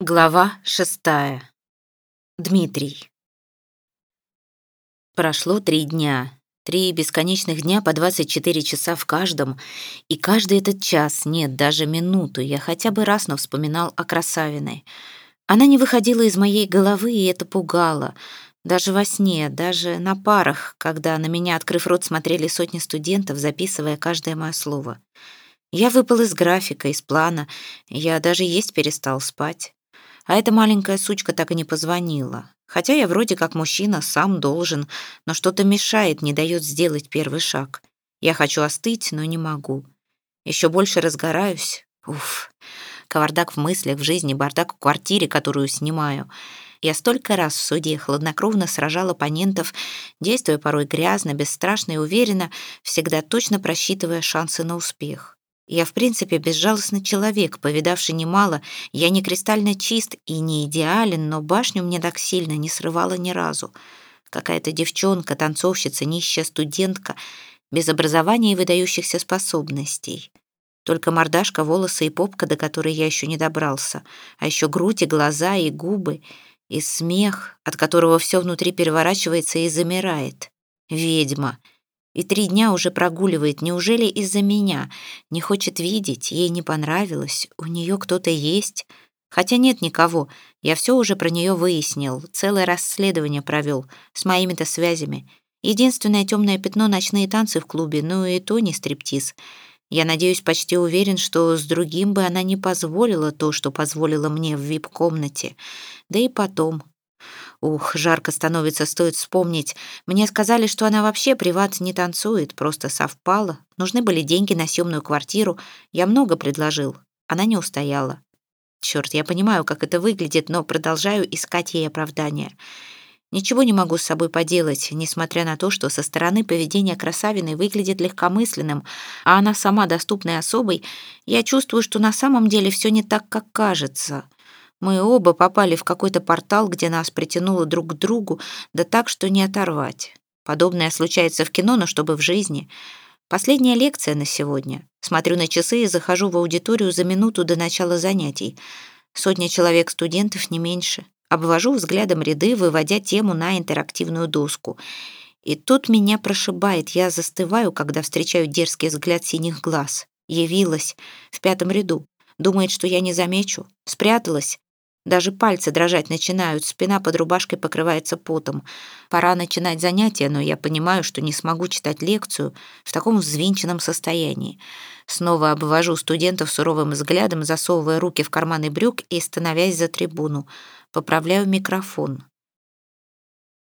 Глава шестая. Дмитрий. Прошло три дня. Три бесконечных дня по 24 часа в каждом. И каждый этот час, нет, даже минуту, я хотя бы раз, но вспоминал о Красавиной. Она не выходила из моей головы, и это пугало. Даже во сне, даже на парах, когда на меня, открыв рот, смотрели сотни студентов, записывая каждое мое слово. Я выпал из графика, из плана. Я даже есть перестал спать. А эта маленькая сучка так и не позвонила. Хотя я вроде как мужчина, сам должен, но что-то мешает, не дает сделать первый шаг. Я хочу остыть, но не могу. Еще больше разгораюсь. Уф. Кавардак в мыслях, в жизни, бардак в квартире, которую снимаю. Я столько раз в суде хладнокровно сражал оппонентов, действуя порой грязно, бесстрашно и уверенно, всегда точно просчитывая шансы на успех. Я, в принципе, безжалостный человек, повидавший немало. Я не кристально чист и не идеален, но башню мне так сильно не срывала ни разу. Какая-то девчонка, танцовщица, нищая студентка, без образования и выдающихся способностей. Только мордашка, волосы и попка, до которой я еще не добрался. А еще грудь и глаза, и губы, и смех, от которого все внутри переворачивается и замирает. Ведьма. И три дня уже прогуливает. Неужели из-за меня? Не хочет видеть, ей не понравилось. У нее кто-то есть. Хотя нет никого. Я все уже про нее выяснил. Целое расследование провел. С моими-то связями. Единственное темное пятно — ночные танцы в клубе. Ну и то не стриптиз. Я надеюсь, почти уверен, что с другим бы она не позволила то, что позволила мне в вип-комнате. Да и потом, Ух, жарко становится, стоит вспомнить. Мне сказали, что она вообще приват не танцует, просто совпало. Нужны были деньги на съемную квартиру. Я много предложил. Она не устояла. Черт, я понимаю, как это выглядит, но продолжаю искать ей оправдания. Ничего не могу с собой поделать, несмотря на то, что со стороны поведение красавины выглядит легкомысленным, а она сама доступной особой, я чувствую, что на самом деле все не так, как кажется. Мы оба попали в какой-то портал, где нас притянуло друг к другу, да так, что не оторвать. Подобное случается в кино, но чтобы в жизни. Последняя лекция на сегодня. Смотрю на часы и захожу в аудиторию за минуту до начала занятий. Сотня человек студентов, не меньше. Обвожу взглядом ряды, выводя тему на интерактивную доску. И тут меня прошибает. Я застываю, когда встречаю дерзкий взгляд синих глаз. Явилась в пятом ряду. Думает, что я не замечу. Спряталась. Даже пальцы дрожать начинают, спина под рубашкой покрывается потом. Пора начинать занятия, но я понимаю, что не смогу читать лекцию в таком взвинченном состоянии. Снова обвожу студентов суровым взглядом, засовывая руки в карманы брюк и становясь за трибуну. Поправляю микрофон.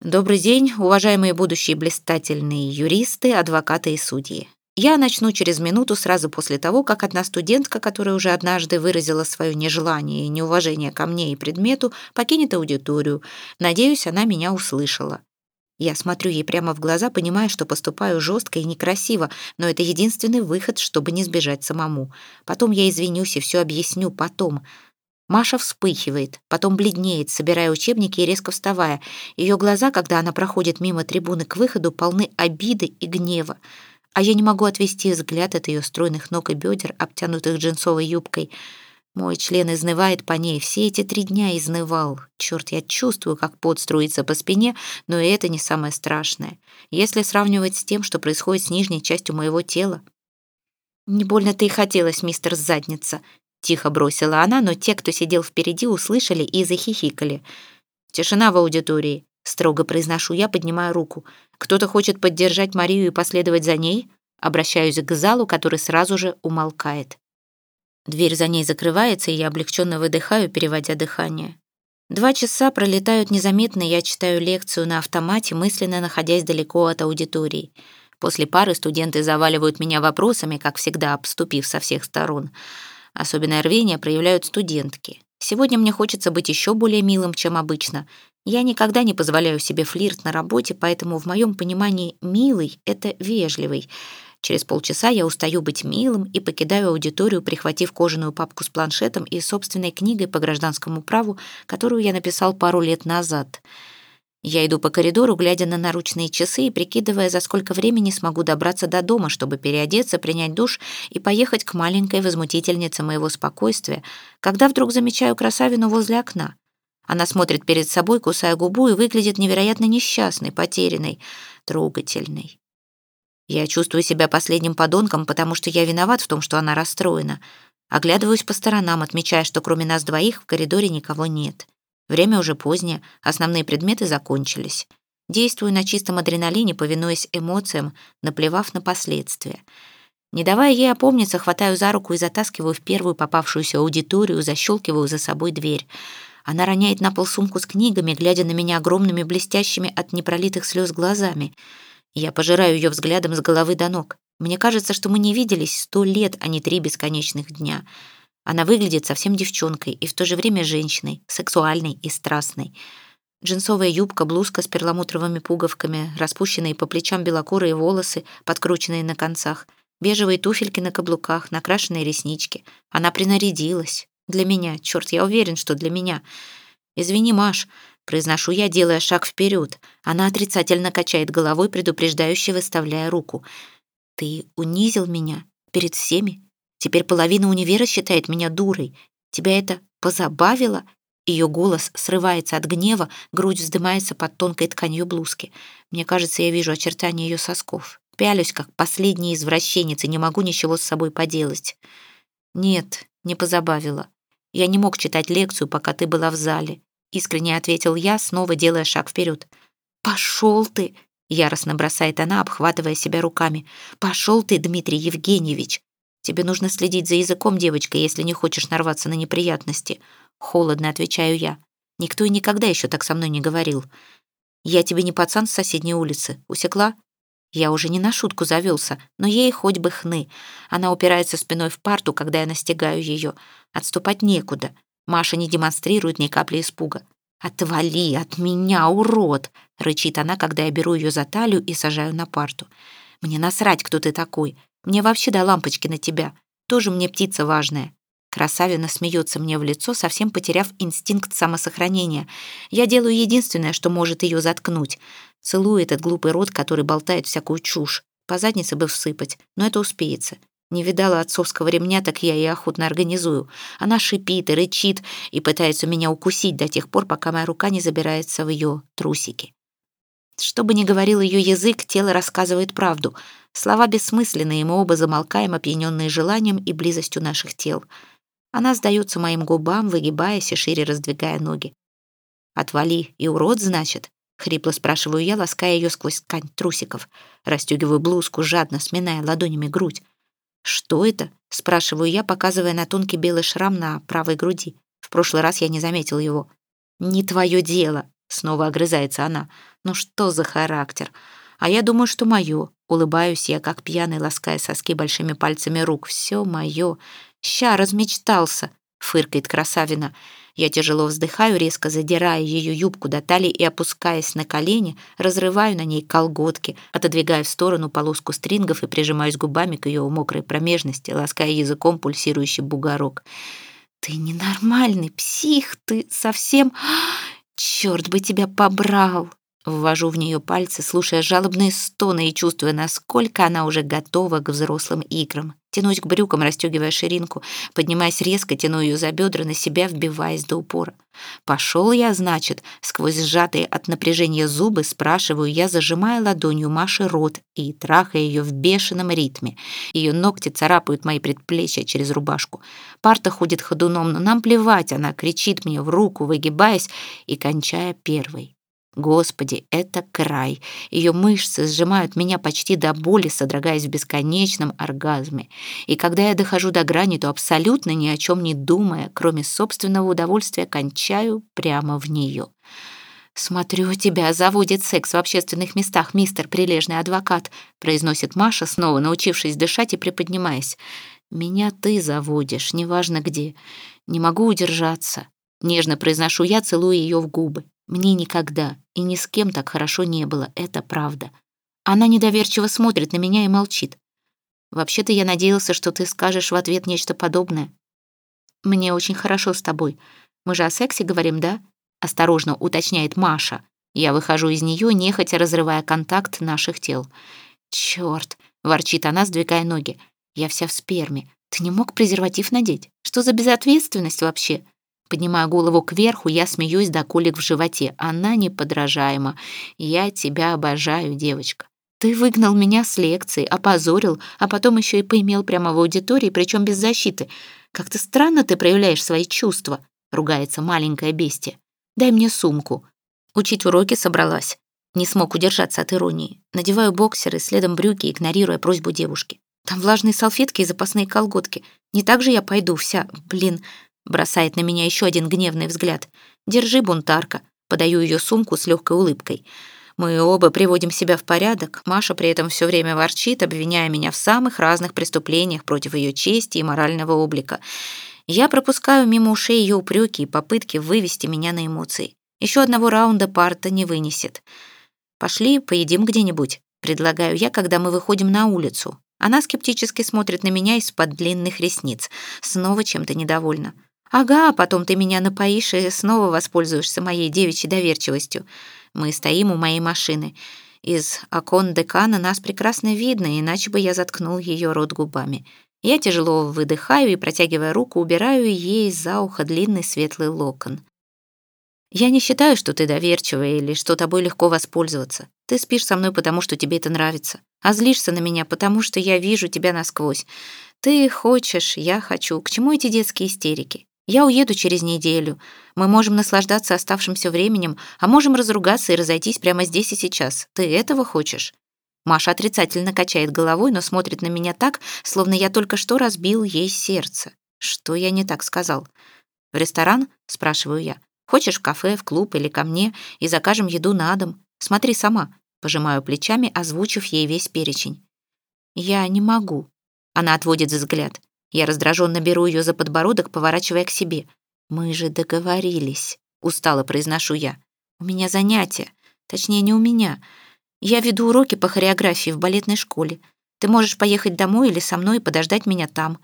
Добрый день, уважаемые будущие блистательные юристы, адвокаты и судьи. Я начну через минуту сразу после того, как одна студентка, которая уже однажды выразила свое нежелание и неуважение ко мне и предмету, покинет аудиторию. Надеюсь, она меня услышала. Я смотрю ей прямо в глаза, понимая, что поступаю жестко и некрасиво, но это единственный выход, чтобы не сбежать самому. Потом я извинюсь и все объясню потом. Маша вспыхивает, потом бледнеет, собирая учебники и резко вставая. Ее глаза, когда она проходит мимо трибуны к выходу, полны обиды и гнева а я не могу отвести взгляд от ее стройных ног и бедер, обтянутых джинсовой юбкой. Мой член изнывает по ней, все эти три дня изнывал. Черт, я чувствую, как пот струится по спине, но и это не самое страшное. Если сравнивать с тем, что происходит с нижней частью моего тела. «Не больно-то и хотелось, мистер Задница», — тихо бросила она, но те, кто сидел впереди, услышали и захихикали. Тишина в аудитории. Строго произношу я, поднимая руку. Кто-то хочет поддержать Марию и последовать за ней? Обращаюсь к залу, который сразу же умолкает. Дверь за ней закрывается, и я облегченно выдыхаю, переводя дыхание. Два часа пролетают незаметно, я читаю лекцию на автомате, мысленно находясь далеко от аудитории. После пары студенты заваливают меня вопросами, как всегда, обступив со всех сторон. Особенное рвение проявляют студентки. Сегодня мне хочется быть еще более милым, чем обычно. Я никогда не позволяю себе флирт на работе, поэтому в моем понимании «милый» — это «вежливый». Через полчаса я устаю быть милым и покидаю аудиторию, прихватив кожаную папку с планшетом и собственной книгой по гражданскому праву, которую я написал пару лет назад. Я иду по коридору, глядя на наручные часы и прикидывая, за сколько времени смогу добраться до дома, чтобы переодеться, принять душ и поехать к маленькой возмутительнице моего спокойствия, когда вдруг замечаю красавину возле окна. Она смотрит перед собой, кусая губу, и выглядит невероятно несчастной, потерянной, трогательной. Я чувствую себя последним подонком, потому что я виноват в том, что она расстроена. Оглядываюсь по сторонам, отмечая, что кроме нас двоих в коридоре никого нет. Время уже позднее, основные предметы закончились. Действую на чистом адреналине, повинуясь эмоциям, наплевав на последствия. Не давая ей опомниться, хватаю за руку и затаскиваю в первую попавшуюся аудиторию, защелкиваю за собой дверь. Она роняет на пол сумку с книгами, глядя на меня огромными блестящими от непролитых слез глазами. Я пожираю ее взглядом с головы до ног. Мне кажется, что мы не виделись сто лет, а не три бесконечных дня. Она выглядит совсем девчонкой и в то же время женщиной, сексуальной и страстной. Джинсовая юбка, блузка с перламутровыми пуговками, распущенные по плечам белокурые волосы, подкрученные на концах, бежевые туфельки на каблуках, накрашенные реснички. Она принарядилась. Для меня, черт, я уверен, что для меня. «Извини, Маш», — произношу я, делая шаг вперед. Она отрицательно качает головой, предупреждающе выставляя руку. «Ты унизил меня перед всеми?» Теперь половина универа считает меня дурой. Тебя это позабавило?» Ее голос срывается от гнева, грудь вздымается под тонкой тканью блузки. Мне кажется, я вижу очертания ее сосков. Пялюсь, как последний извращенец, и не могу ничего с собой поделать. «Нет, не позабавило. Я не мог читать лекцию, пока ты была в зале», — искренне ответил я, снова делая шаг вперед. «Пошел ты!» — яростно бросает она, обхватывая себя руками. «Пошел ты, Дмитрий Евгеньевич! Тебе нужно следить за языком, девочка, если не хочешь нарваться на неприятности. Холодно отвечаю я. Никто и никогда еще так со мной не говорил. Я тебе не пацан с соседней улицы. Усекла? Я уже не на шутку завелся, но ей хоть бы хны. Она упирается спиной в парту, когда я настигаю ее. Отступать некуда. Маша не демонстрирует ни капли испуга. «Отвали от меня, урод!» — рычит она, когда я беру ее за талию и сажаю на парту. «Мне насрать, кто ты такой. Мне вообще до лампочки на тебя. Тоже мне птица важная». Красавина смеется мне в лицо, совсем потеряв инстинкт самосохранения. Я делаю единственное, что может ее заткнуть. Целую этот глупый рот, который болтает всякую чушь. По заднице бы всыпать, но это успеется. Не видала отцовского ремня, так я и охотно организую. Она шипит и рычит и пытается меня укусить до тех пор, пока моя рука не забирается в ее трусики. Что бы ни говорил ее язык, тело рассказывает правду. Слова бессмысленные, мы оба замолкаем, опьяненные желанием и близостью наших тел. Она сдается моим губам, выгибаясь и шире раздвигая ноги. «Отвали, и урод, значит?» — хрипло спрашиваю я, лаская ее сквозь ткань трусиков. Растегиваю блузку, жадно сминая ладонями грудь. «Что это?» — спрашиваю я, показывая на тонкий белый шрам на правой груди. В прошлый раз я не заметил его. «Не твое дело», — снова огрызается она. «Ну что за характер? А я думаю, что мое. Улыбаюсь я, как пьяный, лаская соски большими пальцами рук. Все мое. Ща размечтался, фыркает красавина. Я тяжело вздыхаю, резко задирая ее юбку до талии и, опускаясь на колени, разрываю на ней колготки, отодвигая в сторону полоску стрингов и прижимаюсь губами к ее мокрой промежности, лаская языком пульсирующий бугорок. «Ты ненормальный, псих, ты совсем... Черт бы тебя побрал!» Ввожу в нее пальцы, слушая жалобные стоны и чувствуя, насколько она уже готова к взрослым играм. Тянусь к брюкам, расстегивая ширинку, поднимаясь резко, тяну ее за бедра на себя, вбиваясь до упора. Пошел я, значит, сквозь сжатые от напряжения зубы, спрашиваю я, зажимая ладонью Маши рот и трахая ее в бешеном ритме. Ее ногти царапают мои предплечья через рубашку. Парта ходит ходуном, но нам плевать, она кричит мне в руку, выгибаясь и кончая первой. Господи, это край. Ее мышцы сжимают меня почти до боли, содрогаясь в бесконечном оргазме. И когда я дохожу до грани, то абсолютно ни о чем не думая, кроме собственного удовольствия, кончаю прямо в нее. «Смотрю, тебя заводит секс в общественных местах, мистер прилежный адвокат», произносит Маша, снова научившись дышать и приподнимаясь. «Меня ты заводишь, неважно где. Не могу удержаться». Нежно произношу я, целуя ее в губы. Мне никогда и ни с кем так хорошо не было, это правда. Она недоверчиво смотрит на меня и молчит. Вообще-то я надеялся, что ты скажешь в ответ нечто подобное. Мне очень хорошо с тобой. Мы же о сексе говорим, да? Осторожно уточняет Маша. Я выхожу из нее, нехотя разрывая контакт наших тел. «Чёрт!» — ворчит она, сдвигая ноги. «Я вся в сперме. Ты не мог презерватив надеть? Что за безответственность вообще?» Поднимая голову кверху, я смеюсь до колик в животе. Она неподражаема. Я тебя обожаю, девочка. Ты выгнал меня с лекции, опозорил, а потом еще и поимел прямо в аудитории, причем без защиты. Как-то странно ты проявляешь свои чувства, ругается маленькое бестие. Дай мне сумку. Учить уроки собралась. Не смог удержаться от иронии. Надеваю боксеры, следом брюки, игнорируя просьбу девушки. Там влажные салфетки и запасные колготки. Не так же я пойду вся, блин, Бросает на меня еще один гневный взгляд. «Держи, бунтарка». Подаю ее сумку с легкой улыбкой. Мы оба приводим себя в порядок. Маша при этом все время ворчит, обвиняя меня в самых разных преступлениях против ее чести и морального облика. Я пропускаю мимо ушей ее упреки и попытки вывести меня на эмоции. Еще одного раунда парта не вынесет. «Пошли, поедим где-нибудь», — предлагаю я, когда мы выходим на улицу. Она скептически смотрит на меня из-под длинных ресниц. Снова чем-то недовольна. «Ага, потом ты меня напоишь и снова воспользуешься моей девичьей доверчивостью. Мы стоим у моей машины. Из окон декана нас прекрасно видно, иначе бы я заткнул ее рот губами. Я тяжело выдыхаю и, протягивая руку, убираю ей за ухо длинный светлый локон. Я не считаю, что ты доверчивая или что тобой легко воспользоваться. Ты спишь со мной, потому что тебе это нравится, а злишься на меня, потому что я вижу тебя насквозь. Ты хочешь, я хочу. К чему эти детские истерики? Я уеду через неделю. Мы можем наслаждаться оставшимся временем, а можем разругаться и разойтись прямо здесь и сейчас. Ты этого хочешь?» Маша отрицательно качает головой, но смотрит на меня так, словно я только что разбил ей сердце. Что я не так сказал? «В ресторан?» — спрашиваю я. «Хочешь в кафе, в клуб или ко мне, и закажем еду на дом? Смотри сама». Пожимаю плечами, озвучив ей весь перечень. «Я не могу». Она отводит взгляд. Я раздраженно беру ее за подбородок, поворачивая к себе. «Мы же договорились», — устало произношу я. «У меня занятия. Точнее, не у меня. Я веду уроки по хореографии в балетной школе. Ты можешь поехать домой или со мной и подождать меня там».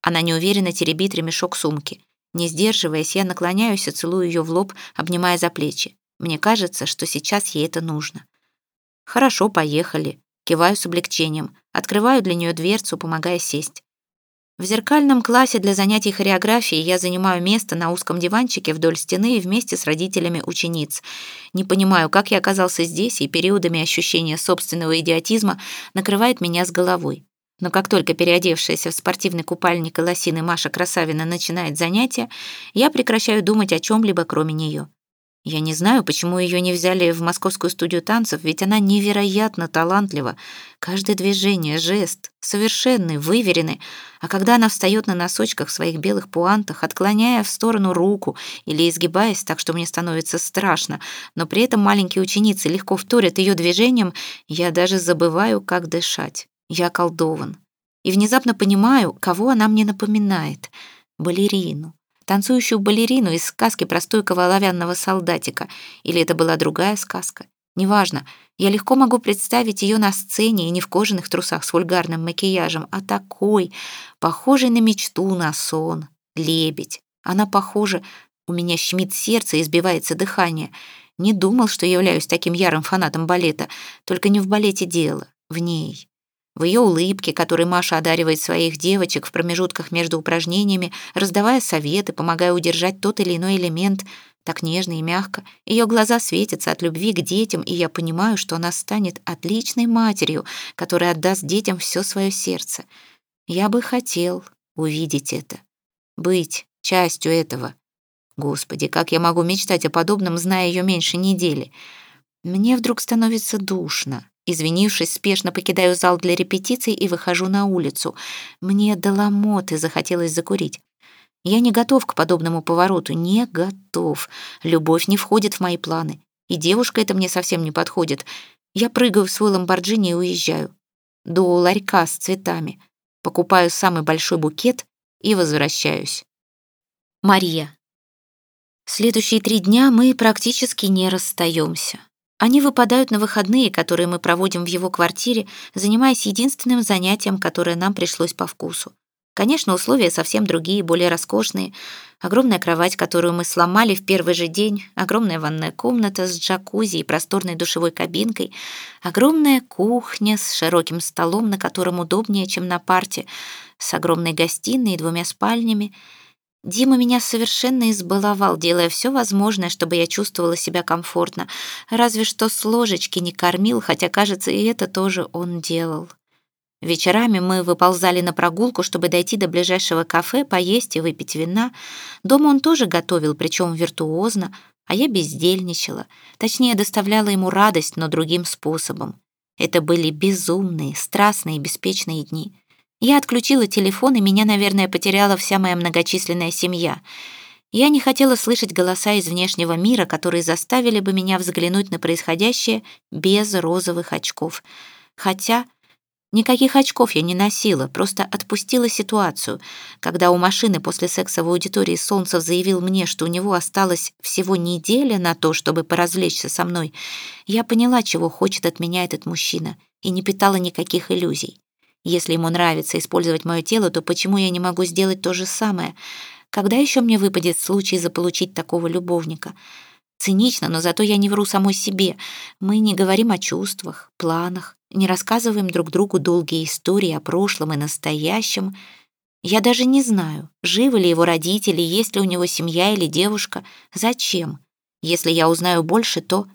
Она неуверенно теребит ремешок сумки. Не сдерживаясь, я наклоняюсь и целую ее в лоб, обнимая за плечи. Мне кажется, что сейчас ей это нужно. «Хорошо, поехали». Киваю с облегчением. Открываю для нее дверцу, помогая сесть. В зеркальном классе для занятий хореографией я занимаю место на узком диванчике вдоль стены вместе с родителями учениц. Не понимаю, как я оказался здесь, и периодами ощущения собственного идиотизма накрывает меня с головой. Но как только переодевшаяся в спортивный купальник и лосины Маша Красавина начинает занятия, я прекращаю думать о чем-либо, кроме нее. Я не знаю, почему ее не взяли в московскую студию танцев, ведь она невероятно талантлива. Каждое движение, жест совершенный, выверенный. А когда она встает на носочках в своих белых пуантах, отклоняя в сторону руку или изгибаясь так, что мне становится страшно, но при этом маленькие ученицы легко вторят ее движением, я даже забываю, как дышать. Я колдован. И внезапно понимаю, кого она мне напоминает. Балерину танцующую балерину из сказки про стойкого оловянного солдатика, или это была другая сказка. Неважно, я легко могу представить ее на сцене и не в кожаных трусах с вульгарным макияжем, а такой, похожий на мечту, на сон, лебедь. Она похожа, у меня щемит сердце и сбивается дыхание. Не думал, что являюсь таким ярым фанатом балета, только не в балете дело, в ней в ее улыбке, которой Маша одаривает своих девочек в промежутках между упражнениями, раздавая советы, помогая удержать тот или иной элемент, так нежно и мягко. Ее глаза светятся от любви к детям, и я понимаю, что она станет отличной матерью, которая отдаст детям все свое сердце. Я бы хотел увидеть это, быть частью этого. Господи, как я могу мечтать о подобном, зная ее меньше недели? Мне вдруг становится душно. Извинившись, спешно покидаю зал для репетиций и выхожу на улицу. Мне до ломоты захотелось закурить. Я не готов к подобному повороту, не готов. Любовь не входит в мои планы. И девушка это мне совсем не подходит. Я прыгаю в свой ламборджини и уезжаю. До ларька с цветами. Покупаю самый большой букет и возвращаюсь. Мария. Следующие три дня мы практически не расстаемся. Они выпадают на выходные, которые мы проводим в его квартире, занимаясь единственным занятием, которое нам пришлось по вкусу. Конечно, условия совсем другие, более роскошные. Огромная кровать, которую мы сломали в первый же день, огромная ванная комната с джакузи и просторной душевой кабинкой, огромная кухня с широким столом, на котором удобнее, чем на парте, с огромной гостиной и двумя спальнями. Дима меня совершенно избаловал, делая все возможное, чтобы я чувствовала себя комфортно, разве что с ложечки не кормил, хотя, кажется, и это тоже он делал. Вечерами мы выползали на прогулку, чтобы дойти до ближайшего кафе, поесть и выпить вина. Дома он тоже готовил, причем виртуозно, а я бездельничала. Точнее, доставляла ему радость, но другим способом. Это были безумные, страстные, беспечные дни. Я отключила телефон, и меня, наверное, потеряла вся моя многочисленная семья. Я не хотела слышать голоса из внешнего мира, которые заставили бы меня взглянуть на происходящее без розовых очков. Хотя Никаких очков я не носила, просто отпустила ситуацию. Когда у машины после секса в аудитории Солнцев заявил мне, что у него осталось всего неделя на то, чтобы поразвлечься со мной, я поняла, чего хочет от меня этот мужчина, и не питала никаких иллюзий. Если ему нравится использовать мое тело, то почему я не могу сделать то же самое? Когда еще мне выпадет случай заполучить такого любовника? Цинично, но зато я не вру самой себе. Мы не говорим о чувствах, планах, не рассказываем друг другу долгие истории о прошлом и настоящем. Я даже не знаю, живы ли его родители, есть ли у него семья или девушка. Зачем? Если я узнаю больше, то...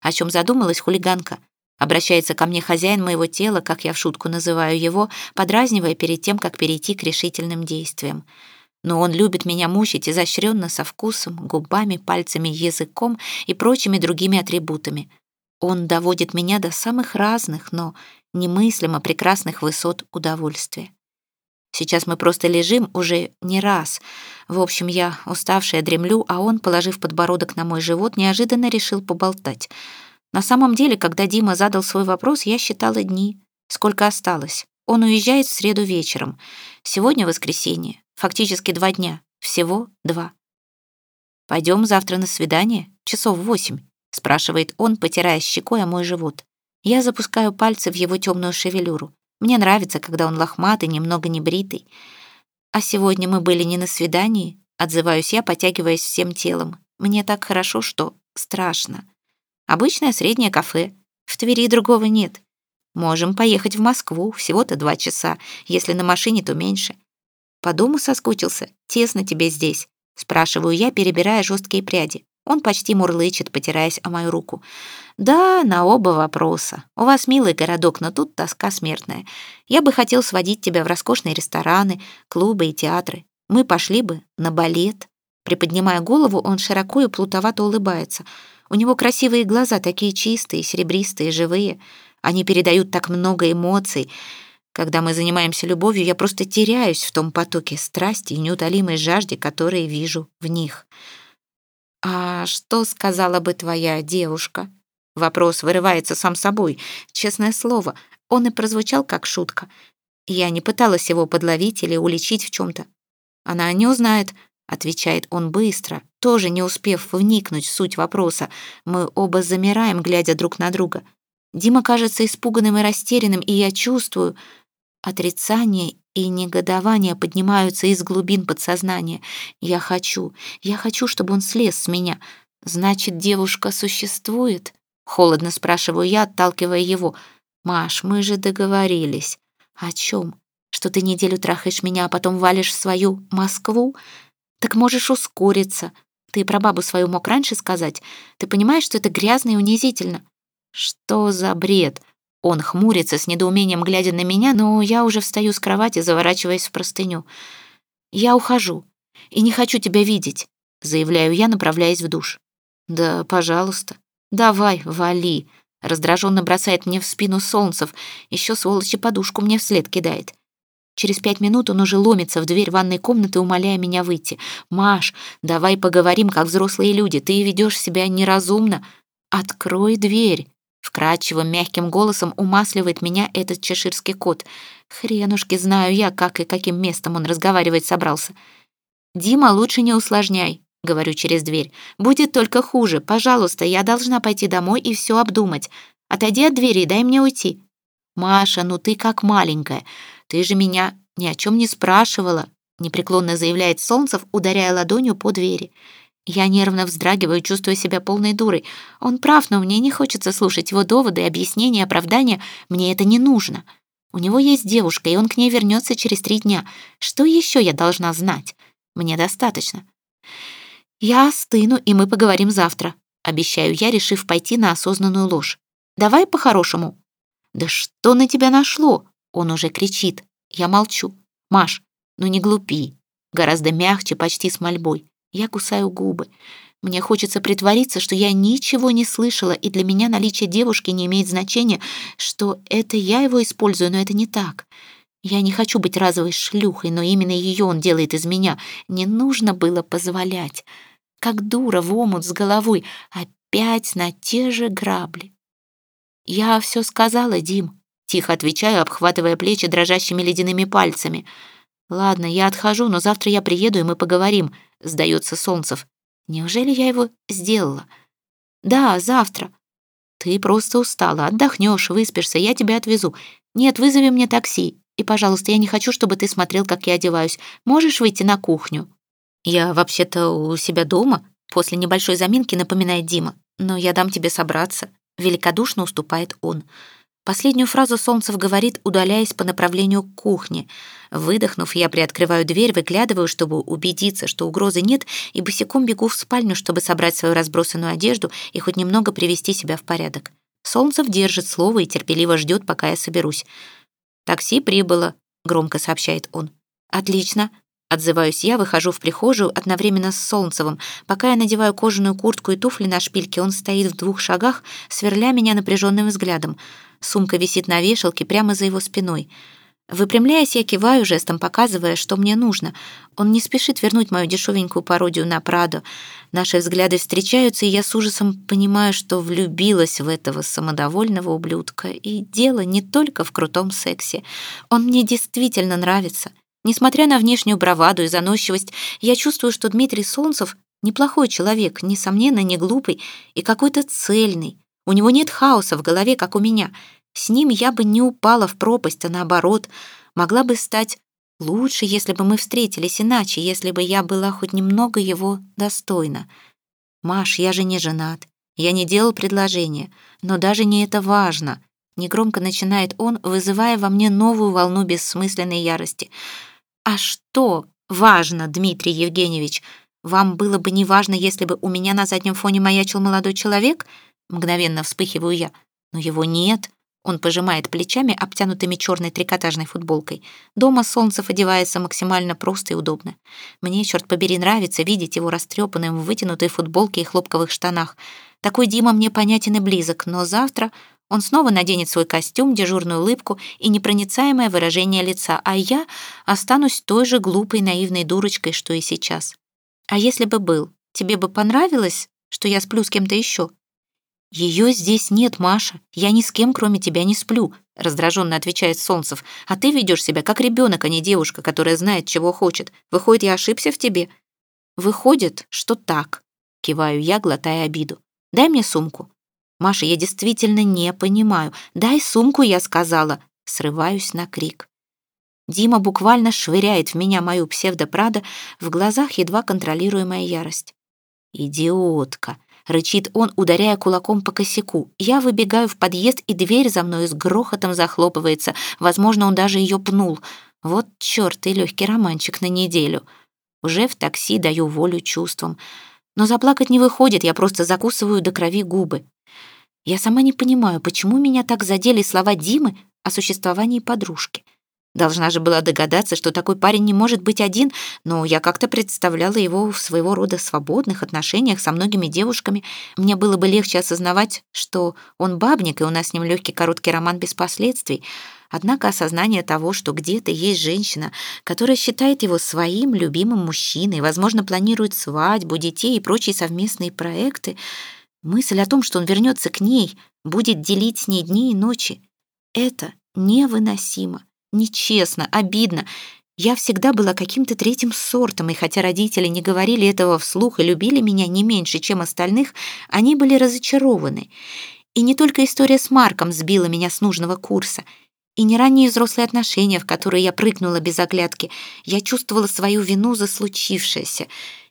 О чем задумалась хулиганка? Обращается ко мне хозяин моего тела, как я в шутку называю его, подразнивая перед тем, как перейти к решительным действиям. Но он любит меня мучить изощренно, со вкусом, губами, пальцами, языком и прочими другими атрибутами. Он доводит меня до самых разных, но немыслимо прекрасных высот удовольствия. Сейчас мы просто лежим уже не раз. В общем, я уставшая дремлю, а он, положив подбородок на мой живот, неожиданно решил поболтать. На самом деле, когда Дима задал свой вопрос, я считала дни. Сколько осталось? Он уезжает в среду вечером. Сегодня воскресенье. Фактически два дня. Всего два. Пойдем завтра на свидание? Часов восемь спрашивает он, потирая щекой о мой живот. Я запускаю пальцы в его темную шевелюру. Мне нравится, когда он лохматый, немного небритый. А сегодня мы были не на свидании, отзываюсь я, потягиваясь всем телом. Мне так хорошо, что страшно. Обычное среднее кафе. В Твери другого нет. Можем поехать в Москву, всего-то два часа. Если на машине, то меньше. По дому соскучился. Тесно тебе здесь. Спрашиваю я, перебирая жесткие пряди. Он почти мурлычет, потираясь о мою руку. «Да, на оба вопроса. У вас милый городок, но тут тоска смертная. Я бы хотел сводить тебя в роскошные рестораны, клубы и театры. Мы пошли бы на балет». Приподнимая голову, он широко и плутовато улыбается. У него красивые глаза, такие чистые, серебристые, живые. Они передают так много эмоций. Когда мы занимаемся любовью, я просто теряюсь в том потоке страсти и неутолимой жажде, которые вижу в них. «А что сказала бы твоя девушка?» Вопрос вырывается сам собой. Честное слово, он и прозвучал как шутка. Я не пыталась его подловить или уличить в чем-то. «Она не узнает», — отвечает он быстро, тоже не успев вникнуть в суть вопроса. Мы оба замираем, глядя друг на друга. Дима кажется испуганным и растерянным, и я чувствую отрицание и негодование поднимаются из глубин подсознания. Я хочу, я хочу, чтобы он слез с меня. Значит, девушка существует? Холодно спрашиваю я, отталкивая его. Маш, мы же договорились. О чем? Что ты неделю трахаешь меня, а потом валишь в свою Москву? Так можешь ускориться. Ты про бабу свою мог раньше сказать. Ты понимаешь, что это грязно и унизительно? Что за бред? Он хмурится с недоумением, глядя на меня, но я уже встаю с кровати, заворачиваясь в простыню. «Я ухожу и не хочу тебя видеть», — заявляю я, направляясь в душ. «Да, пожалуйста. Давай, вали», — раздраженно бросает мне в спину Солнцев. Еще сволочи подушку мне вслед кидает. Через пять минут он уже ломится в дверь ванной комнаты, умоляя меня выйти. «Маш, давай поговорим, как взрослые люди. Ты ведешь себя неразумно. Открой дверь». Вкрадчивым мягким голосом умасливает меня этот чеширский кот. Хренушки, знаю я, как и каким местом он разговаривать собрался. «Дима, лучше не усложняй», — говорю через дверь. «Будет только хуже. Пожалуйста, я должна пойти домой и все обдумать. Отойди от двери и дай мне уйти». «Маша, ну ты как маленькая. Ты же меня «Ни о чем не спрашивала», — непреклонно заявляет Солнцев, ударяя ладонью по двери. Я нервно вздрагиваю, чувствуя себя полной дурой. Он прав, но мне не хочется слушать его доводы, объяснения, оправдания. Мне это не нужно. У него есть девушка, и он к ней вернется через три дня. Что еще я должна знать? Мне достаточно. Я остыну, и мы поговорим завтра. Обещаю я, решив пойти на осознанную ложь. Давай по-хорошему. Да что на тебя нашло? Он уже кричит. Я молчу. Маш, ну не глупи. Гораздо мягче, почти с мольбой. Я кусаю губы. Мне хочется притвориться, что я ничего не слышала, и для меня наличие девушки не имеет значения, что это я его использую, но это не так. Я не хочу быть разовой шлюхой, но именно ее он делает из меня. Не нужно было позволять. Как дура в омут с головой, опять на те же грабли. «Я все сказала, Дим», — тихо отвечаю, обхватывая плечи дрожащими ледяными пальцами. «Ладно, я отхожу, но завтра я приеду, и мы поговорим», — сдается Солнцев. «Неужели я его сделала?» «Да, завтра». «Ты просто устала, отдохнешь, выспишься, я тебя отвезу. Нет, вызови мне такси. И, пожалуйста, я не хочу, чтобы ты смотрел, как я одеваюсь. Можешь выйти на кухню?» «Я вообще-то у себя дома», — после небольшой заминки напоминает Дима. «Но я дам тебе собраться». Великодушно уступает он. Последнюю фразу Солнцев говорит, удаляясь по направлению к кухне. Выдохнув, я приоткрываю дверь, выглядываю, чтобы убедиться, что угрозы нет, и босиком бегу в спальню, чтобы собрать свою разбросанную одежду и хоть немного привести себя в порядок. Солнцев держит слово и терпеливо ждет, пока я соберусь. «Такси прибыло», — громко сообщает он. «Отлично», Отзываюсь я, выхожу в прихожую одновременно с Солнцевым. Пока я надеваю кожаную куртку и туфли на шпильке, он стоит в двух шагах, сверля меня напряженным взглядом. Сумка висит на вешалке прямо за его спиной. Выпрямляясь, я киваю жестом, показывая, что мне нужно. Он не спешит вернуть мою дешевенькую пародию на Прадо. Наши взгляды встречаются, и я с ужасом понимаю, что влюбилась в этого самодовольного ублюдка. И дело не только в крутом сексе. Он мне действительно нравится. Несмотря на внешнюю браваду и заносчивость, я чувствую, что Дмитрий Солнцев неплохой человек, несомненно, не глупый и какой-то цельный. У него нет хаоса в голове, как у меня. С ним я бы не упала в пропасть, а наоборот, могла бы стать лучше, если бы мы встретились иначе, если бы я была хоть немного его достойна. Маш, я же не женат. Я не делал предложения, но даже не это важно. Негромко начинает он, вызывая во мне новую волну бессмысленной ярости — «А что важно, Дмитрий Евгеньевич? Вам было бы не важно, если бы у меня на заднем фоне маячил молодой человек?» Мгновенно вспыхиваю я. «Но его нет». Он пожимает плечами, обтянутыми черной трикотажной футболкой. Дома Солнцев одевается максимально просто и удобно. Мне, черт побери, нравится видеть его растрепанным в вытянутой футболке и хлопковых штанах. Такой Дима мне понятен и близок, но завтра он снова наденет свой костюм, дежурную улыбку и непроницаемое выражение лица, а я останусь той же глупой наивной дурочкой, что и сейчас. А если бы был, тебе бы понравилось, что я сплю с кем-то еще? Ее здесь нет, Маша. Я ни с кем, кроме тебя, не сплю, раздраженно отвечает Солнцев. А ты ведешь себя как ребенок, а не девушка, которая знает, чего хочет. Выходит, я ошибся в тебе? Выходит, что так. Киваю я, глотая обиду. Дай мне сумку. «Маша, я действительно не понимаю. Дай сумку», я сказала. Срываюсь на крик. Дима буквально швыряет в меня мою псевдопрадо, в глазах едва контролируемая ярость. «Идиотка!» — рычит он, ударяя кулаком по косяку. Я выбегаю в подъезд, и дверь за мной с грохотом захлопывается. Возможно, он даже ее пнул. Вот черт и легкий романчик на неделю. Уже в такси даю волю чувствам. Но заплакать не выходит, я просто закусываю до крови губы. Я сама не понимаю, почему меня так задели слова Димы о существовании подружки. Должна же была догадаться, что такой парень не может быть один, но я как-то представляла его в своего рода свободных отношениях со многими девушками. Мне было бы легче осознавать, что он бабник, и у нас с ним легкий короткий роман без последствий. Однако осознание того, что где-то есть женщина, которая считает его своим любимым мужчиной, возможно, планирует свадьбу, детей и прочие совместные проекты — Мысль о том, что он вернется к ней, будет делить с ней дни и ночи, это невыносимо, нечестно, обидно. Я всегда была каким-то третьим сортом, и хотя родители не говорили этого вслух и любили меня не меньше, чем остальных, они были разочарованы. И не только история с Марком сбила меня с нужного курса. И не ранние взрослые отношения, в которые я прыгнула без оглядки. Я чувствовала свою вину за случившееся.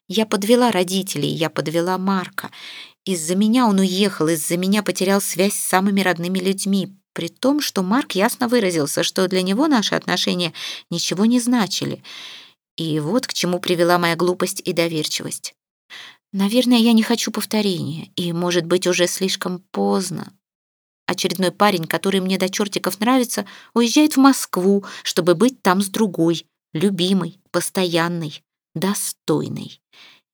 Я подвела родителей, я подвела Марка. Из-за меня он уехал, из-за меня потерял связь с самыми родными людьми, при том, что Марк ясно выразился, что для него наши отношения ничего не значили. И вот к чему привела моя глупость и доверчивость. Наверное, я не хочу повторения, и, может быть, уже слишком поздно. Очередной парень, который мне до чертиков нравится, уезжает в Москву, чтобы быть там с другой, любимой, постоянной, достойной.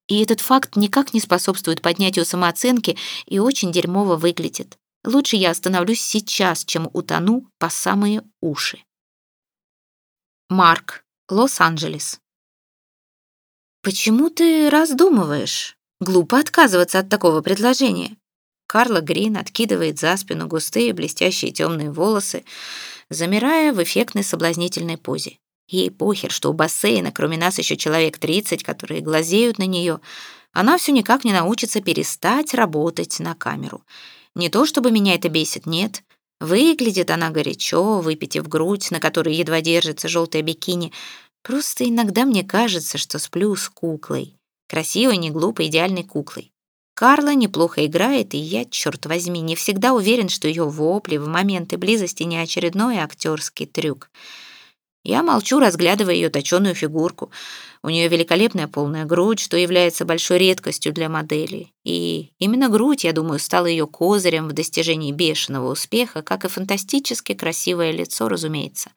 И этот факт никак не способствует поднятию самооценки и очень дерьмово выглядит. Лучше я остановлюсь сейчас, чем утону по самые уши. Марк, Лос-Анджелес. «Почему ты раздумываешь? Глупо отказываться от такого предложения». Карла Грин откидывает за спину густые блестящие темные волосы, замирая в эффектной соблазнительной позе. Ей похер, что у бассейна, кроме нас, еще человек 30, которые глазеют на нее. Она все никак не научится перестать работать на камеру. Не то чтобы меня это бесит, нет. Выглядит она горячо, выпитив грудь, на которой едва держится желтое бикини. Просто иногда мне кажется, что сплю с куклой. Красивой, не глупой, идеальной куклой. Карла неплохо играет, и я, черт возьми, не всегда уверен, что ее вопли в моменты близости не очередной актерский трюк. Я молчу, разглядывая ее точеную фигурку. У нее великолепная полная грудь, что является большой редкостью для модели. И именно грудь, я думаю, стала ее козырем в достижении бешеного успеха, как и фантастически красивое лицо, разумеется.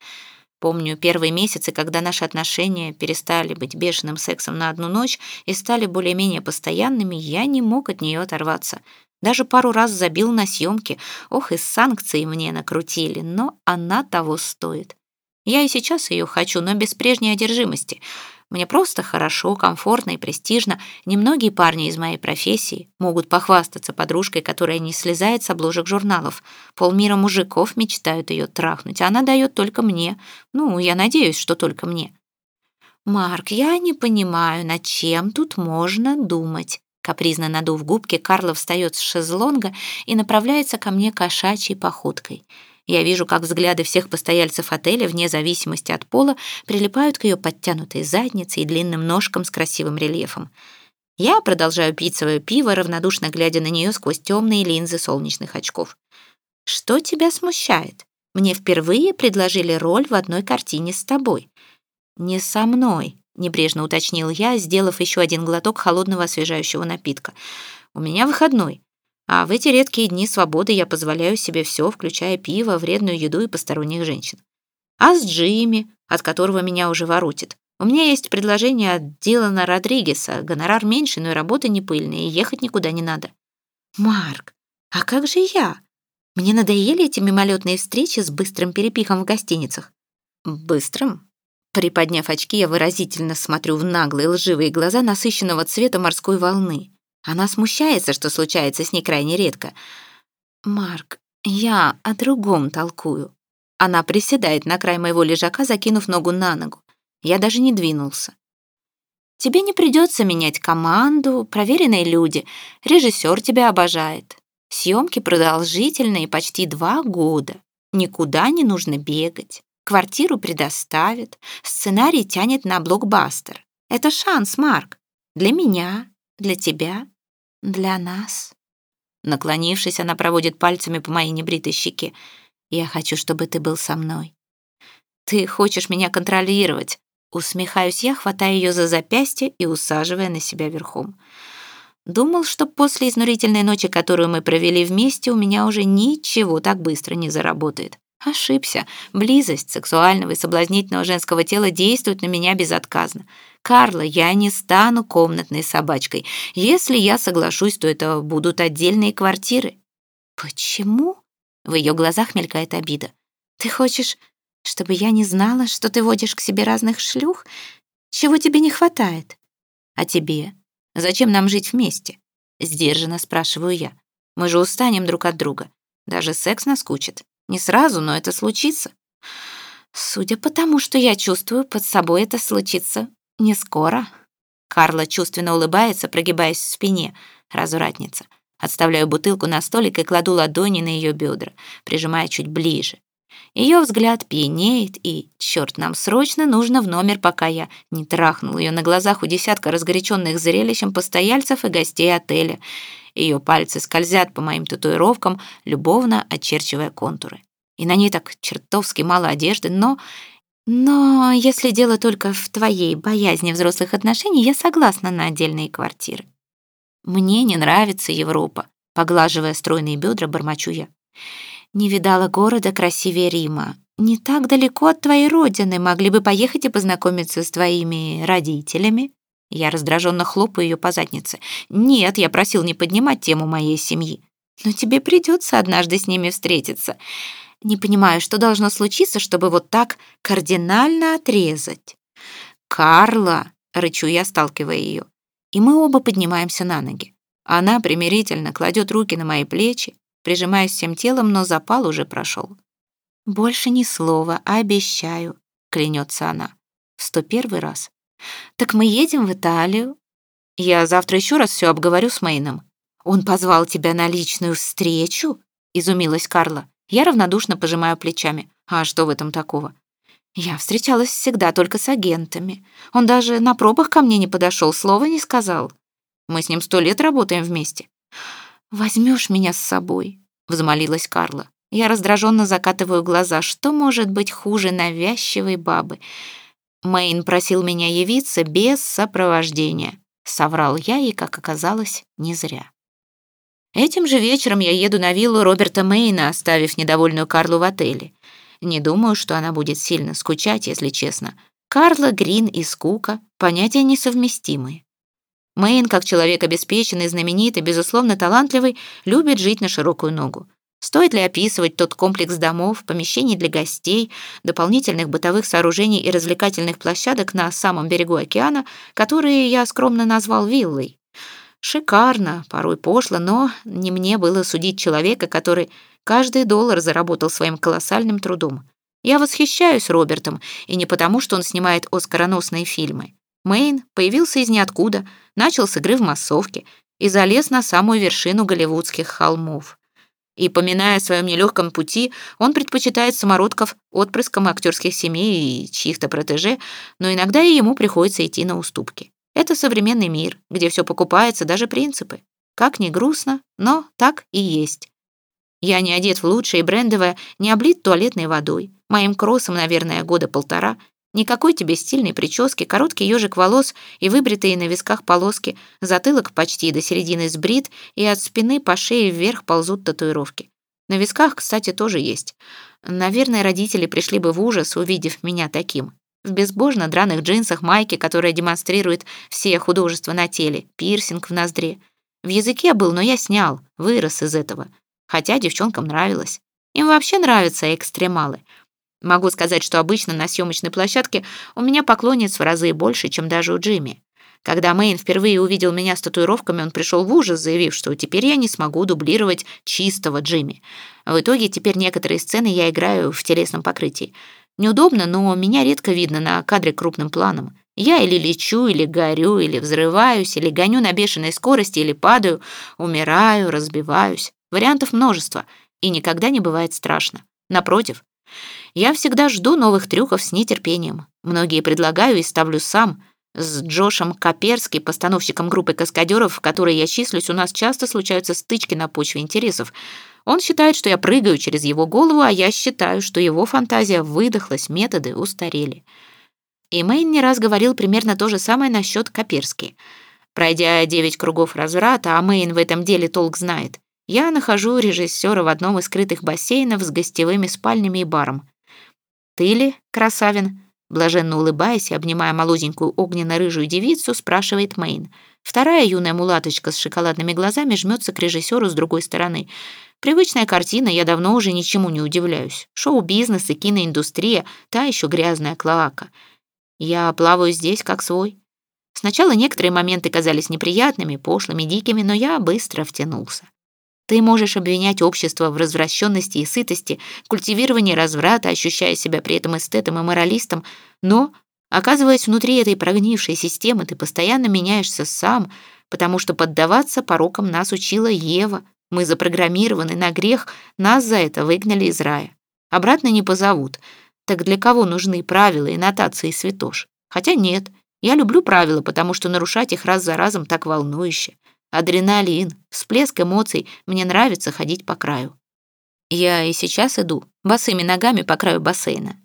Помню первые месяцы, когда наши отношения перестали быть бешеным сексом на одну ночь и стали более-менее постоянными, я не мог от нее оторваться. Даже пару раз забил на съемки. Ох, и санкции мне накрутили, но она того стоит. Я и сейчас ее хочу, но без прежней одержимости. Мне просто хорошо, комфортно и престижно. Немногие парни из моей профессии могут похвастаться подружкой, которая не слезает с обложек журналов. Полмира мужиков мечтают ее трахнуть, а она дает только мне. Ну, я надеюсь, что только мне. «Марк, я не понимаю, над чем тут можно думать?» Капризно надув губки, Карла встает с шезлонга и направляется ко мне кошачьей походкой — я вижу, как взгляды всех постояльцев отеля, вне зависимости от пола, прилипают к ее подтянутой заднице и длинным ножкам с красивым рельефом. Я продолжаю пить свое пиво, равнодушно глядя на нее сквозь темные линзы солнечных очков. «Что тебя смущает? Мне впервые предложили роль в одной картине с тобой». «Не со мной», — небрежно уточнил я, сделав еще один глоток холодного освежающего напитка. «У меня выходной. А в эти редкие дни свободы я позволяю себе все, включая пиво, вредную еду и посторонних женщин. А с Джимми, от которого меня уже воротит. У меня есть предложение от Дилана Родригеса. Гонорар меньше, но и работа не пыльная, и ехать никуда не надо. Марк, а как же я? Мне надоели эти мимолетные встречи с быстрым перепихом в гостиницах. Быстрым? Приподняв очки, я выразительно смотрю в наглые лживые глаза насыщенного цвета морской волны. Она смущается, что случается с ней крайне редко. «Марк, я о другом толкую». Она приседает на край моего лежака, закинув ногу на ногу. Я даже не двинулся. Тебе не придется менять команду, проверенные люди. Режиссер тебя обожает. Съемки продолжительные, почти два года. Никуда не нужно бегать. Квартиру предоставят. Сценарий тянет на блокбастер. Это шанс, Марк. Для меня, для тебя, для нас. Наклонившись, она проводит пальцами по моей небритой щеке. Я хочу, чтобы ты был со мной. Ты хочешь меня контролировать. Усмехаюсь я, хватая ее за запястье и усаживая на себя верхом. Думал, что после изнурительной ночи, которую мы провели вместе, у меня уже ничего так быстро не заработает. Ошибся. Близость сексуального и соблазнительного женского тела действует на меня безотказно. Карла, я не стану комнатной собачкой. Если я соглашусь, то это будут отдельные квартиры. Почему? В ее глазах мелькает обида. Ты хочешь, чтобы я не знала, что ты водишь к себе разных шлюх? Чего тебе не хватает? А тебе? Зачем нам жить вместе? Сдержанно спрашиваю я. Мы же устанем друг от друга. Даже секс наскучит. Не сразу, но это случится. Судя по тому, что я чувствую, под собой это случится не скоро. Карла чувственно улыбается, прогибаясь в спине. Развратница. Отставляю бутылку на столик и кладу ладони на ее бедра, прижимая чуть ближе. Ее взгляд пьянеет, и, черт, нам срочно нужно в номер, пока я не трахнул ее на глазах у десятка разгоряченных зрелищем постояльцев и гостей отеля. Ее пальцы скользят по моим татуировкам, любовно очерчивая контуры. И на ней так чертовски мало одежды, но... Но если дело только в твоей боязни взрослых отношений, я согласна на отдельные квартиры. Мне не нравится Европа, поглаживая стройные бедра, бормочу я. Не видала города красивее Рима. Не так далеко от твоей родины. Могли бы поехать и познакомиться с твоими родителями. Я раздраженно хлопаю ее по заднице. Нет, я просил не поднимать тему моей семьи. Но тебе придется однажды с ними встретиться. Не понимаю, что должно случиться, чтобы вот так кардинально отрезать. Карла, рычу я, сталкивая ее. И мы оба поднимаемся на ноги. Она примирительно кладет руки на мои плечи, прижимаясь всем телом, но запал уже прошел. «Больше ни слова, обещаю», — клянется она. Сто первый раз. «Так мы едем в Италию?» «Я завтра еще раз все обговорю с Мейном». «Он позвал тебя на личную встречу?» — изумилась Карла. Я равнодушно пожимаю плечами. «А что в этом такого?» «Я встречалась всегда только с агентами. Он даже на пробах ко мне не подошел, слова не сказал. Мы с ним сто лет работаем вместе». «Возьмешь меня с собой?» — взмолилась Карла. Я раздраженно закатываю глаза. Что может быть хуже навязчивой бабы? Мэйн просил меня явиться без сопровождения. Соврал я и, как оказалось, не зря. Этим же вечером я еду на виллу Роберта Мэйна, оставив недовольную Карлу в отеле. Не думаю, что она будет сильно скучать, если честно. Карла, Грин и скука — понятия несовместимые. Мэйн, как человек обеспеченный, знаменитый, безусловно талантливый, любит жить на широкую ногу. Стоит ли описывать тот комплекс домов, помещений для гостей, дополнительных бытовых сооружений и развлекательных площадок на самом берегу океана, которые я скромно назвал виллой? Шикарно, порой пошло, но не мне было судить человека, который каждый доллар заработал своим колоссальным трудом. Я восхищаюсь Робертом, и не потому, что он снимает оскароносные фильмы. Мэйн появился из ниоткуда, начал с игры в массовке и залез на самую вершину голливудских холмов. И, поминая о своем нелегком пути, он предпочитает самородков отпрыском актерских семей и чьих-то протеже, но иногда и ему приходится идти на уступки. Это современный мир, где все покупается, даже принципы. Как ни грустно, но так и есть. Я не одет в лучшее брендовое, не облит туалетной водой. Моим кроссом, наверное, года полтора, Никакой тебе стильной прически, короткий ежик волос и выбритые на висках полоски, затылок почти до середины сбрит, и от спины по шее вверх ползут татуировки. На висках, кстати, тоже есть. Наверное, родители пришли бы в ужас, увидев меня таким. В безбожно драных джинсах, майке, которая демонстрирует все художества на теле, пирсинг в ноздре. В языке был, но я снял, вырос из этого. Хотя девчонкам нравилось. Им вообще нравятся экстремалы. Могу сказать, что обычно на съемочной площадке у меня поклонниц в разы больше, чем даже у Джимми. Когда Мэйн впервые увидел меня с татуировками, он пришел в ужас, заявив, что теперь я не смогу дублировать чистого Джимми. В итоге теперь некоторые сцены я играю в телесном покрытии. Неудобно, но меня редко видно на кадре крупным планом. Я или лечу, или горю, или взрываюсь, или гоню на бешеной скорости, или падаю, умираю, разбиваюсь. Вариантов множество, и никогда не бывает страшно. Напротив, я всегда жду новых трюков с нетерпением. Многие предлагаю и ставлю сам. С Джошем Каперски, постановщиком группы каскадеров, в которой я числюсь, у нас часто случаются стычки на почве интересов. Он считает, что я прыгаю через его голову, а я считаю, что его фантазия выдохлась, методы устарели. И Мэйн не раз говорил примерно то же самое насчет Каперски. Пройдя девять кругов разврата, а Мэйн в этом деле толк знает, я нахожу режиссера в одном из скрытых бассейнов с гостевыми спальнями и баром. «Ты ли, красавин?» Блаженно улыбаясь и обнимая молоденькую огненно-рыжую девицу, спрашивает Мэйн. Вторая юная мулаточка с шоколадными глазами жмется к режиссеру с другой стороны. Привычная картина, я давно уже ничему не удивляюсь. Шоу-бизнес и киноиндустрия — та еще грязная клоака. Я плаваю здесь как свой. Сначала некоторые моменты казались неприятными, пошлыми, дикими, но я быстро втянулся. Ты можешь обвинять общество в развращенности и сытости, культивировании разврата, ощущая себя при этом эстетом и моралистом, но, оказываясь внутри этой прогнившей системы, ты постоянно меняешься сам, потому что поддаваться порокам нас учила Ева. Мы запрограммированы на грех, нас за это выгнали из рая. Обратно не позовут. Так для кого нужны правила и нотации, святош? Хотя нет, я люблю правила, потому что нарушать их раз за разом так волнующе. Адреналин, всплеск эмоций, мне нравится ходить по краю. Я и сейчас иду, босыми ногами по краю бассейна.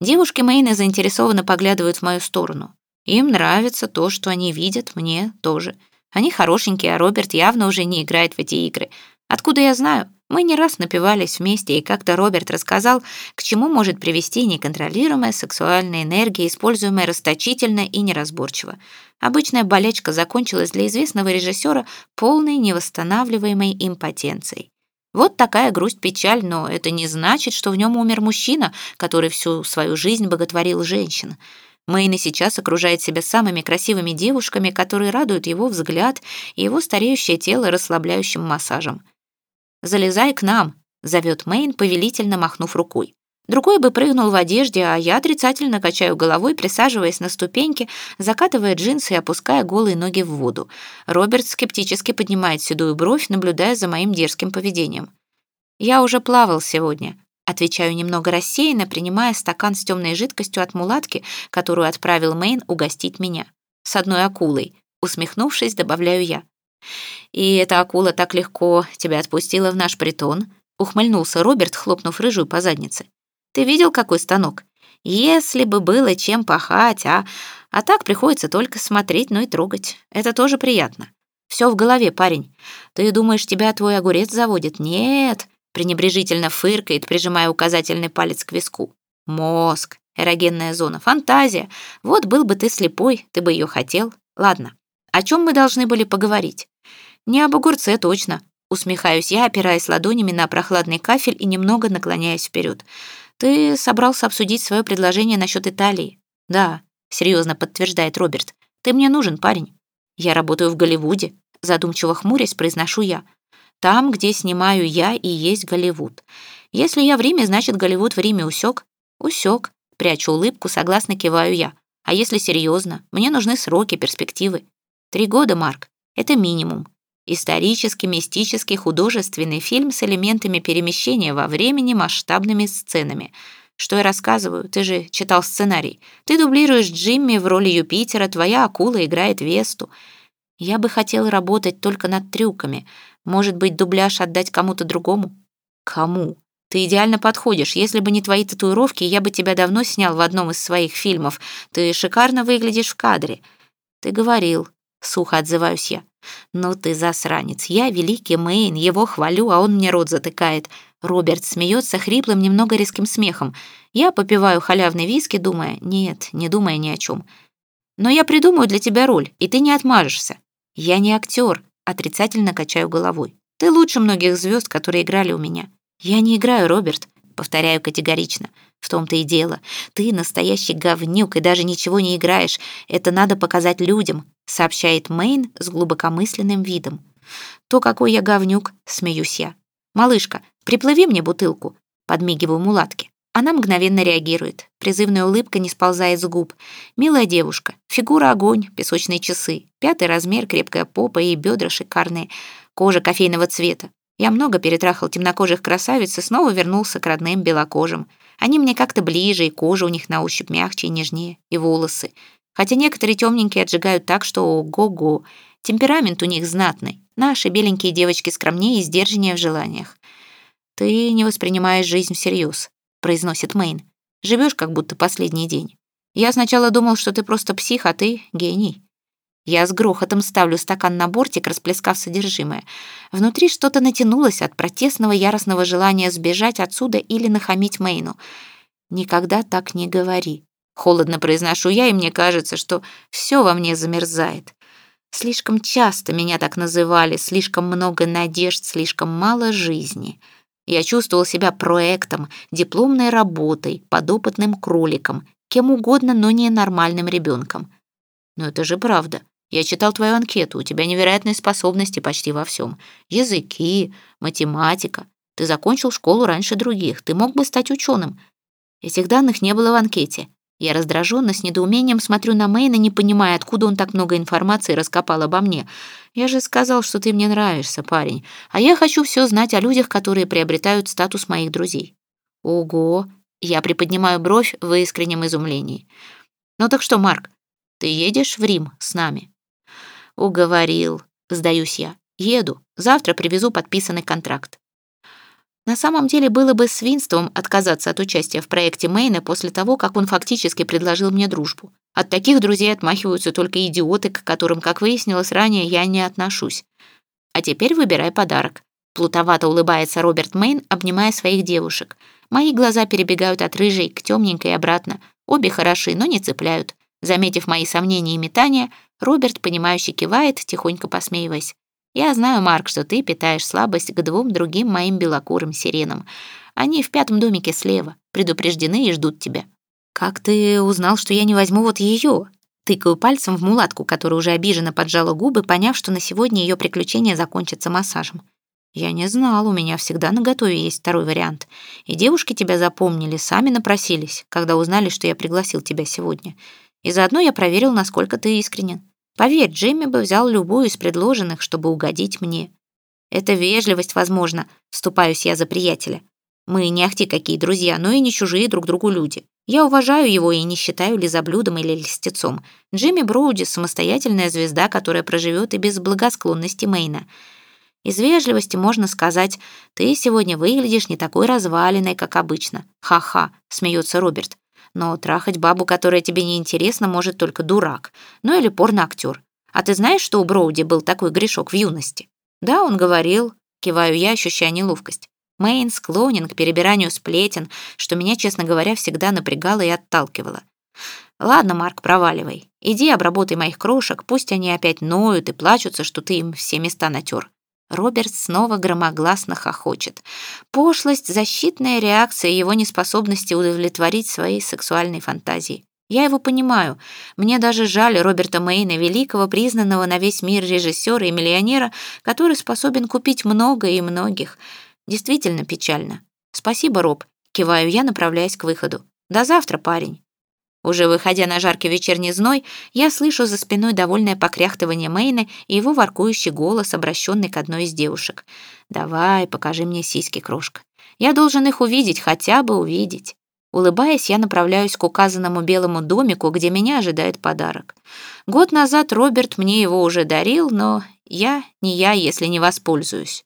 Девушки Мэйны заинтересованно поглядывают в мою сторону. Им нравится то, что они видят, мне тоже. Они хорошенькие, а Роберт явно уже не играет в эти игры. Откуда я знаю? Мы не раз напивались вместе, и как-то Роберт рассказал, к чему может привести неконтролируемая сексуальная энергия, используемая расточительно и неразборчиво. Обычная болячка закончилась для известного режиссера полной невосстанавливаемой импотенцией. Вот такая грусть-печаль, но это не значит, что в нем умер мужчина, который всю свою жизнь боготворил женщин. Мэйн и сейчас окружает себя самыми красивыми девушками, которые радуют его взгляд и его стареющее тело расслабляющим массажем. «Залезай к нам», — зовет Мэйн, повелительно махнув рукой. Другой бы прыгнул в одежде, а я отрицательно качаю головой, присаживаясь на ступеньки, закатывая джинсы и опуская голые ноги в воду. Роберт скептически поднимает седую бровь, наблюдая за моим дерзким поведением. «Я уже плавал сегодня», — отвечаю немного рассеянно, принимая стакан с темной жидкостью от мулатки, которую отправил Мэйн угостить меня. «С одной акулой», — усмехнувшись, добавляю я. «И эта акула так легко тебя отпустила в наш притон», — ухмыльнулся Роберт, хлопнув рыжую по заднице. Ты видел, какой станок? Если бы было чем пахать, а... А так приходится только смотреть, но и трогать. Это тоже приятно. Все в голове, парень. Ты думаешь, тебя твой огурец заводит? Нет. Пренебрежительно фыркает, прижимая указательный палец к виску. Мозг, эрогенная зона, фантазия. Вот был бы ты слепой, ты бы ее хотел. Ладно, о чем мы должны были поговорить? Не об огурце точно. Усмехаюсь я, опираясь ладонями на прохладный кафель и немного наклоняясь вперед. «Ты собрался обсудить свое предложение насчет Италии?» «Да», — серьезно подтверждает Роберт. «Ты мне нужен, парень. Я работаю в Голливуде», — задумчиво хмурясь произношу я. «Там, где снимаю я, и есть Голливуд. Если я в Риме, значит, Голливуд в Риме усек?» «Усек», — прячу улыбку, согласно киваю я. «А если серьезно, мне нужны сроки, перспективы. Три года, Марк. Это минимум. Исторический, мистический, художественный фильм с элементами перемещения во времени масштабными сценами. Что я рассказываю? Ты же читал сценарий. Ты дублируешь Джимми в роли Юпитера, твоя акула играет Весту. Я бы хотел работать только над трюками. Может быть, дубляж отдать кому-то другому? Кому? Ты идеально подходишь. Если бы не твои татуировки, я бы тебя давно снял в одном из своих фильмов. Ты шикарно выглядишь в кадре. Ты говорил, Сухо отзываюсь я. «Ну ты засранец, я великий Мэйн, его хвалю, а он мне рот затыкает». Роберт смеется хриплым, немного резким смехом. Я попиваю халявный виски, думая, нет, не думая ни о чем. «Но я придумаю для тебя роль, и ты не отмажешься». «Я не актер», — отрицательно качаю головой. «Ты лучше многих звезд, которые играли у меня». «Я не играю, Роберт», — повторяю категорично. В том-то и дело. Ты настоящий говнюк и даже ничего не играешь. Это надо показать людям, сообщает Мэйн с глубокомысленным видом. То, какой я говнюк, смеюсь я. Малышка, приплыви мне бутылку, подмигиваю мулатке. Она мгновенно реагирует. Призывная улыбка не сползает с губ. Милая девушка. Фигура огонь, песочные часы. Пятый размер, крепкая попа и бедра шикарные. Кожа кофейного цвета. Я много перетрахал темнокожих красавиц и снова вернулся к родным белокожим. Они мне как-то ближе, и кожа у них на ощупь мягче и нежнее, и волосы. Хотя некоторые темненькие отжигают так, что ого-го. Темперамент у них знатный. Наши беленькие девочки скромнее и сдержаннее в желаниях. «Ты не воспринимаешь жизнь всерьез», — произносит Мэйн. Живешь как будто последний день. Я сначала думал, что ты просто псих, а ты — гений. Я с грохотом ставлю стакан на бортик, расплескав содержимое. Внутри что-то натянулось от протестного яростного желания сбежать отсюда или нахамить Мэйну. «Никогда так не говори». Холодно произношу я, и мне кажется, что все во мне замерзает. Слишком часто меня так называли, слишком много надежд, слишком мало жизни. Я чувствовал себя проектом, дипломной работой, подопытным кроликом, кем угодно, но не нормальным ребенком. Но это же правда. Я читал твою анкету, у тебя невероятные способности почти во всем. Языки, математика. Ты закончил школу раньше других, ты мог бы стать ученым. Этих данных не было в анкете. Я раздраженно, с недоумением смотрю на Мэйна, не понимая, откуда он так много информации раскопал обо мне. Я же сказал, что ты мне нравишься, парень. А я хочу все знать о людях, которые приобретают статус моих друзей. Ого! Я приподнимаю бровь в искреннем изумлении. Ну так что, Марк, ты едешь в Рим с нами? Уговорил, сдаюсь я. Еду. Завтра привезу подписанный контракт. На самом деле было бы свинством отказаться от участия в проекте Мейна после того, как он фактически предложил мне дружбу. От таких друзей отмахиваются только идиоты, к которым, как выяснилось ранее, я не отношусь. А теперь выбирай подарок. Плутовато улыбается Роберт Мейн, обнимая своих девушек. Мои глаза перебегают от рыжей к темненькой и обратно. Обе хороши, но не цепляют. Заметив мои сомнения и метания, Роберт, понимающе кивает, тихонько посмеиваясь. Я знаю, Марк, что ты питаешь слабость к двум другим моим белокурым сиренам. Они в пятом домике слева, предупреждены и ждут тебя. Как ты узнал, что я не возьму вот ее? Тыкаю пальцем в мулатку, которая уже обиженно поджала губы, поняв, что на сегодня ее приключение закончится массажем. Я не знал, у меня всегда на готове есть второй вариант. И девушки тебя запомнили, сами напросились, когда узнали, что я пригласил тебя сегодня. И заодно я проверил, насколько ты искренен. Поверь, Джимми бы взял любую из предложенных, чтобы угодить мне. Это вежливость, возможно, вступаюсь я за приятеля. Мы не ахти какие друзья, но и не чужие друг другу люди. Я уважаю его и не считаю лизоблюдом или льстецом. Джимми Броуди — самостоятельная звезда, которая проживет и без благосклонности Мейна. Из вежливости можно сказать, «Ты сегодня выглядишь не такой разваленной, как обычно». «Ха-ха», — смеется Роберт. Но трахать бабу, которая тебе не интересна, может только дурак. Ну или порноактер. А ты знаешь, что у Броуди был такой грешок в юности? Да, он говорил. Киваю я, ощущая неловкость. Мэйн склонен к перебиранию сплетен, что меня, честно говоря, всегда напрягало и отталкивало. Ладно, Марк, проваливай. Иди обработай моих крошек, пусть они опять ноют и плачутся, что ты им все места натер. Роберт снова громогласно хохочет. Пошлость — защитная реакция его неспособности удовлетворить свои сексуальные фантазии. Я его понимаю. Мне даже жаль Роберта Мейна, великого, признанного на весь мир режиссера и миллионера, который способен купить много и многих. Действительно печально. Спасибо, Роб. Киваю я, направляясь к выходу. До завтра, парень. Уже выходя на жаркий вечерний зной, я слышу за спиной довольное покряхтывание Мэйна и его воркующий голос, обращенный к одной из девушек. «Давай, покажи мне сиськи, крошка. Я должен их увидеть, хотя бы увидеть». Улыбаясь, я направляюсь к указанному белому домику, где меня ожидает подарок. Год назад Роберт мне его уже дарил, но я не я, если не воспользуюсь.